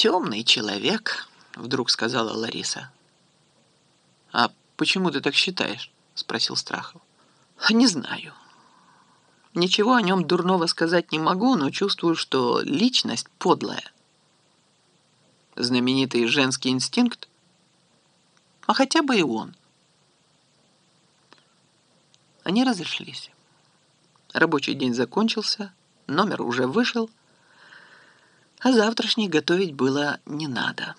темный человек», — вдруг сказала Лариса. «А почему ты так считаешь?» — спросил Страхов. «Не знаю. Ничего о нем дурного сказать не могу, но чувствую, что личность подлая». «Знаменитый женский инстинкт?» «А хотя бы и он». Они разошлись. Рабочий день закончился, номер уже вышел, а завтрашний готовить было не надо.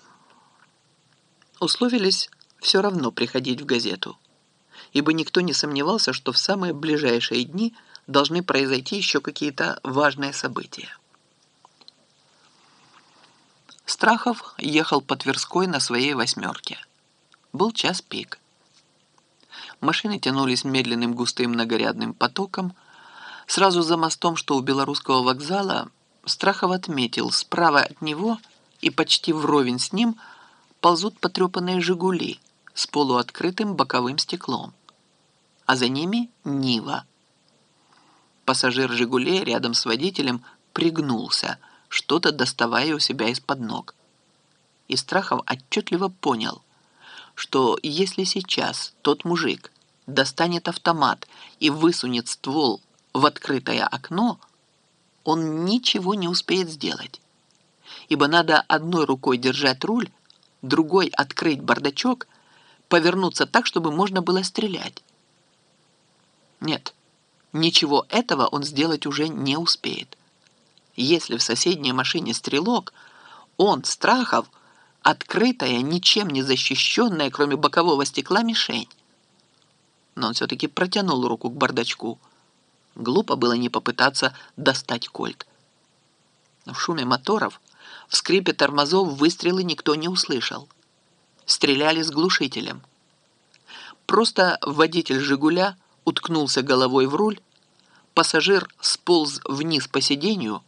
Условились все равно приходить в газету, ибо никто не сомневался, что в самые ближайшие дни должны произойти еще какие-то важные события. Страхов ехал по Тверской на своей «восьмерке». Был час пик. Машины тянулись медленным густым многорядным потоком, Сразу за мостом, что у Белорусского вокзала, Страхов отметил, справа от него и почти вровень с ним ползут потрепанные «Жигули» с полуоткрытым боковым стеклом, а за ними «Нива». Пассажир «Жигулей» рядом с водителем пригнулся, что-то доставая у себя из-под ног. И Страхов отчетливо понял, что если сейчас тот мужик достанет автомат и высунет ствол в открытое окно, он ничего не успеет сделать, ибо надо одной рукой держать руль, другой открыть бардачок, повернуться так, чтобы можно было стрелять. Нет, ничего этого он сделать уже не успеет. Если в соседней машине стрелок, он, Страхов, открытая, ничем не защищенная, кроме бокового стекла, мишень. Но он все-таки протянул руку к бардачку – Глупо было не попытаться достать кольт. В шуме моторов, в скрипе тормозов выстрелы никто не услышал. Стреляли с глушителем. Просто водитель «Жигуля» уткнулся головой в руль, пассажир сполз вниз по сиденью,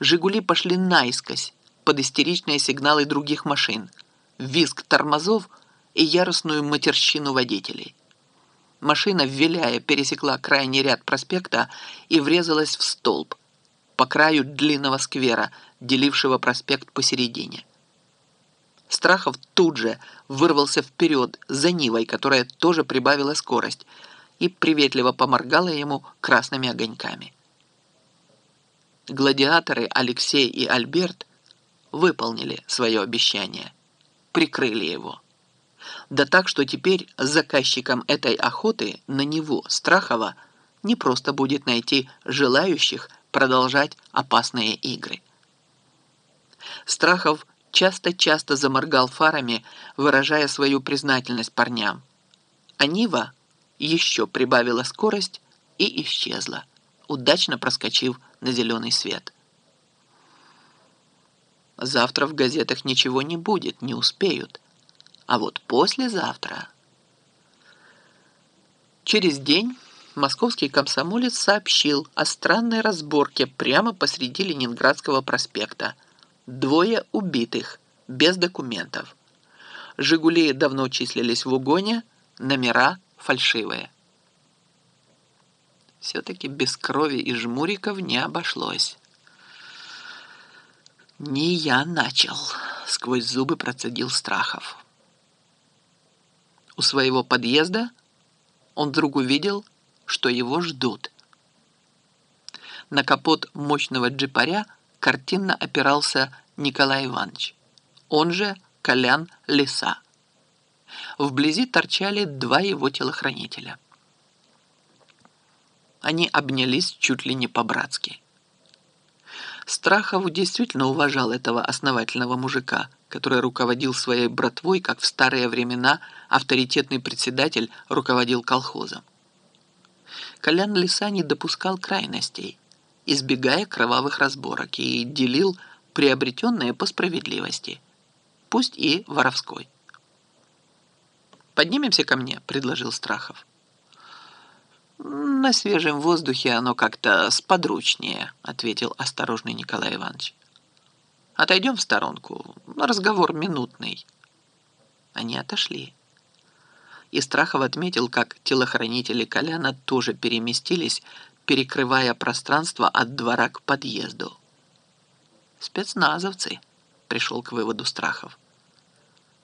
«Жигули» пошли наискось под истеричные сигналы других машин, визг тормозов и яростную матерщину водителей. Машина, виляя, пересекла крайний ряд проспекта и врезалась в столб по краю длинного сквера, делившего проспект посередине. Страхов тут же вырвался вперед за Нивой, которая тоже прибавила скорость, и приветливо поморгала ему красными огоньками. Гладиаторы Алексей и Альберт выполнили свое обещание, прикрыли его да так, что теперь заказчиком этой охоты на него, Страхова, не просто будет найти желающих продолжать опасные игры. Страхов часто-часто заморгал фарами, выражая свою признательность парням. А Нива еще прибавила скорость и исчезла, удачно проскочив на зеленый свет. Завтра в газетах ничего не будет, не успеют. А вот послезавтра... Через день московский комсомолец сообщил о странной разборке прямо посреди Ленинградского проспекта. Двое убитых, без документов. «Жигули» давно числились в угоне, номера фальшивые. Все-таки без крови и жмуриков не обошлось. «Не я начал», — сквозь зубы процедил Страхов у своего подъезда он вдруг увидел, что его ждут. На капот мощного джипаря картинно опирался Николай Иванович, он же Колян Лиса. Вблизи торчали два его телохранителя. Они обнялись чуть ли не по-братски. Страхов действительно уважал этого основательного мужика, который руководил своей братвой, как в старые времена авторитетный председатель руководил колхозом. Колян Лиса не допускал крайностей, избегая кровавых разборок и делил приобретенное по справедливости, пусть и воровской. «Поднимемся ко мне», — предложил Страхов. «На свежем воздухе оно как-то сподручнее», — ответил осторожный Николай Иванович. «Отойдем в сторонку. Разговор минутный». Они отошли. И Страхов отметил, как телохранители Коляна тоже переместились, перекрывая пространство от двора к подъезду. «Спецназовцы», пришел к выводу Страхов.